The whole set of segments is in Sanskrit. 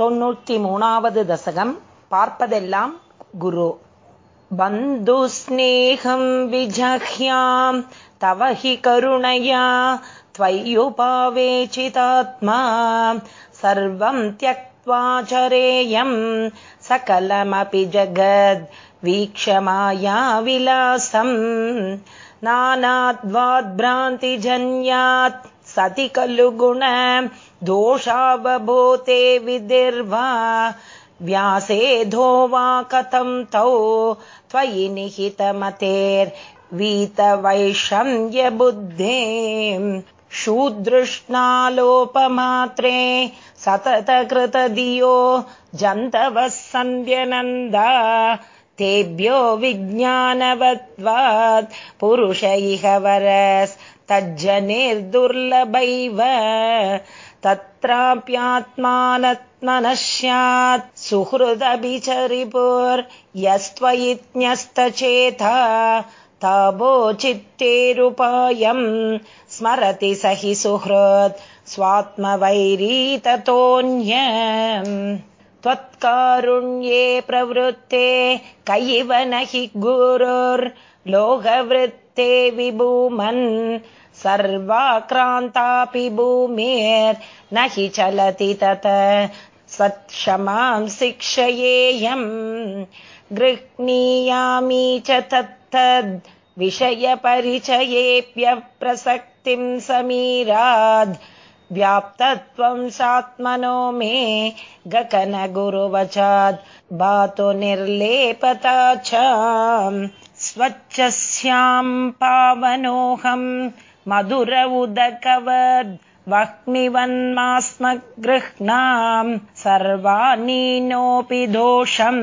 தொன்னூற்றி மூணாவது தசகம் பார்ப்பதெல்லாம் குரு बन्धुस्नेहं विजह्यां तव हि करुणया त्वय्युपावेचितात्मा सर्वं त्यक्त्वा चरेयं सकलमपि जगद् वीक्षमाया विलासम् नानाद्वाद्भ्रान्तिजन्यात् सति खलु गुण दोषावभूते विदिर्वा व्यासेधो वा कथं तौ त्वयि निहितमतेर्वीतवैषम्यबुद्धे शूदृष्णालोपमात्रे सततकृतधियो जन्तवः सन्ध्यनन्दा तेभ्यो विज्ञानवत्वात् पुरुष इह वरस्तज्जनिर्दुर्लभैव तत्राप्यात्मानत्मनः स्यात्। सुहृदभिचरिपुर्यस्त्वयिज्ञस्तचेता तावोचित्तेरुपायम् स्मरति स हि सुहृत् स्वात्मवैरी ततोऽन्य त्वत्कारुण्ये प्रवृत्ते कैव न हि गुरुर्लोकवृत्ते विभूमन् सर्वाक्रान्तापि भूमेर्न हि चलति तत। सत्क्षमां शिक्षयेयम्। गृह्णीयामि च तत्तद् विषयपरिचयेऽप्यप्रसक्तिं समीराद्। व्याप्तत्वं सात्मनो मे गकन गुरुवचाद् भातु निर्लेपता च। स्वच्छस्याम् पावनोऽहम् मधुर उदकवद् वह्निवन्मास्म गृह्णाम् सर्वानीनोऽपि दोषम्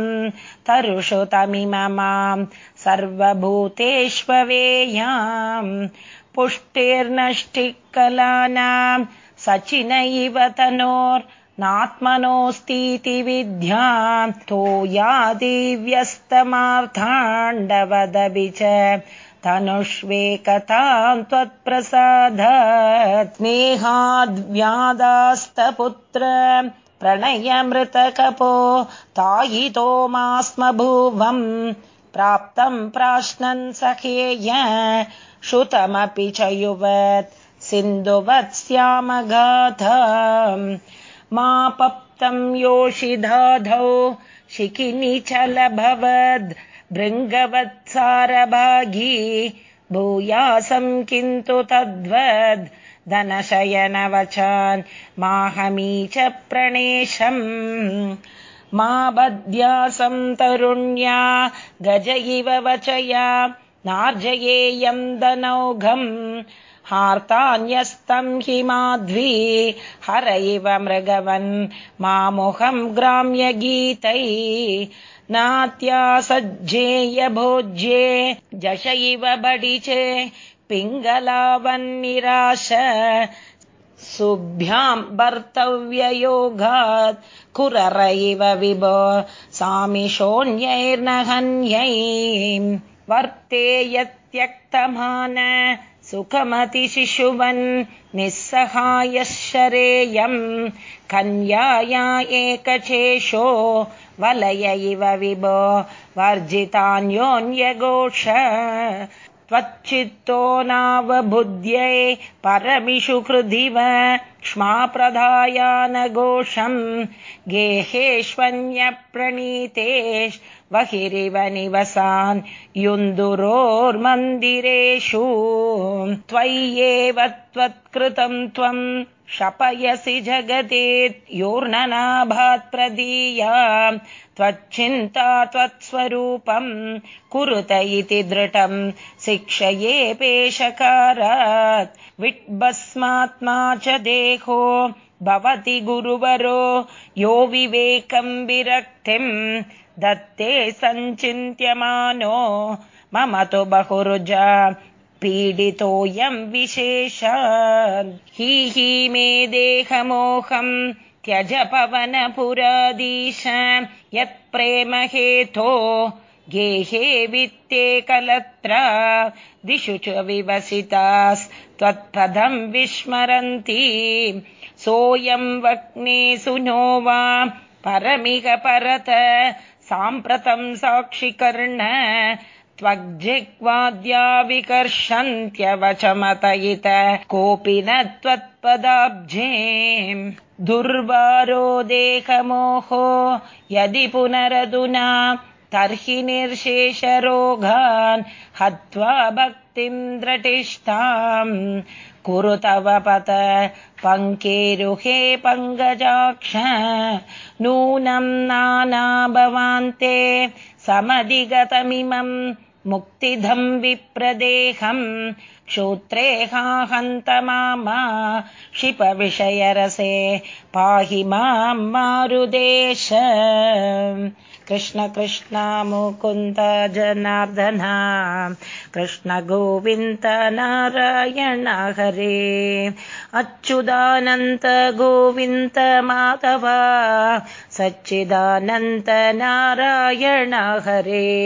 तरुषु तमिममाम् सर्वभूतेष्वेयाम् पुष्टिर्नष्टिः कलानाम् सचिनैव तनोर्नात्मनोऽस्तीति विद्याम् तोयादिव्यस्तमार्थाण्डवदभि च तनुष्वेकताम् त्वत्प्रसादात् स्नेहाद्व्यादास्तपुत्र प्रणयमृतकपो तायितो मास्म भुवम् प्राप्तम् प्राश्नन् सखेय श्रुतमपि च युवत् सिन्धुवत्स्यामगाथ मा पप्तम् योषिधाधौ शिखिनिचलभवद् भृङ्गवत्सारभागी भूयासम् किन्तु तद्वद् धनशयनवचान् माहमी च प्रणेशम् मा बध्यासम् तरुण्या गज इव वचया नार्जयेयम् दनौघम् हार्तान्यस्तम् हि माध्वी हर इव मृगवन् मामोहम् ग्राम्यगीतै नात्यासज्जेय भोज्ये जश इव बडिचे पिङ्गलावन्निराश। सुभ्याम् भर्तव्ययोगात् कुरर इव विभो सामिशोऽन्यैर्नहन्यै। वर्ते यत्यक्तमान सुखमतिशिशुवन् निःसहायः शरेयम् कन्याया एकचेशो वलय इव विभो। वर्जितान्योन्यघोष त्वच्चित्तो नावबुद्ध्यै परमिषु कृधिव क्ष्मा प्रधायानघोषम् गेहेष्वन्यप्रणीतेष्वहिरिव निवसान् युन्दुरोर्मन्दिरेषु त्वय्येव त्वत्कृतम् त्वम् शपयसि जगतेत्योर्ननाभात्प्रदीया त्वच्चिन्ता त्वत्स्वरूपम् कुरुत इति दृढम् शिक्षये पेशकारात्। विट्भस्मात्मा च देहो भवति गुरुवरो यो विवेकम् विरक्तिम् दत्ते सञ्चिन्त्यमानो। मम तु बहुरुजा पीडितोऽयम् विशेष हि हि मे देहमोहम् त्यज पवनपुरादीश यत्प्रेम हेतो गेहे वित्ते कलत्रा। दिशु च विवसितास्त्वत्पदम् विस्मरन्ति। सोऽयम् वक्ने सुनो वा परमिह परत। साम्प्रतम् साक्षिकर्ण त्वग्जिह्वाद्या विकर्षन्त्यवचमतयित कोऽपि न त्वत्पदाब्जे दुर्वारो देहमोहो। यदि पुनरदुना तर्हि निर्शेषरोगान् हत्वा भक्तिम् द्रटिष्ठाम् कुरु तव पत पङ्केरुहे पङ्कजाक्ष। नूनम् नाना भवान्ते समधिगतमिमम् मुक्तिधम् विप्रदेहम् क्षोत्रेहाहन्त मामा क्षिपविषयरसे पाहि माम् मारुदेश। कृष्ण कृष्ण मुकुन्द जनार्दना। कृष्ण गोविन्द नारायण हरे। अच्युदानन्त गोविन्द माधव। सच्चिदानन्त नारायण हरे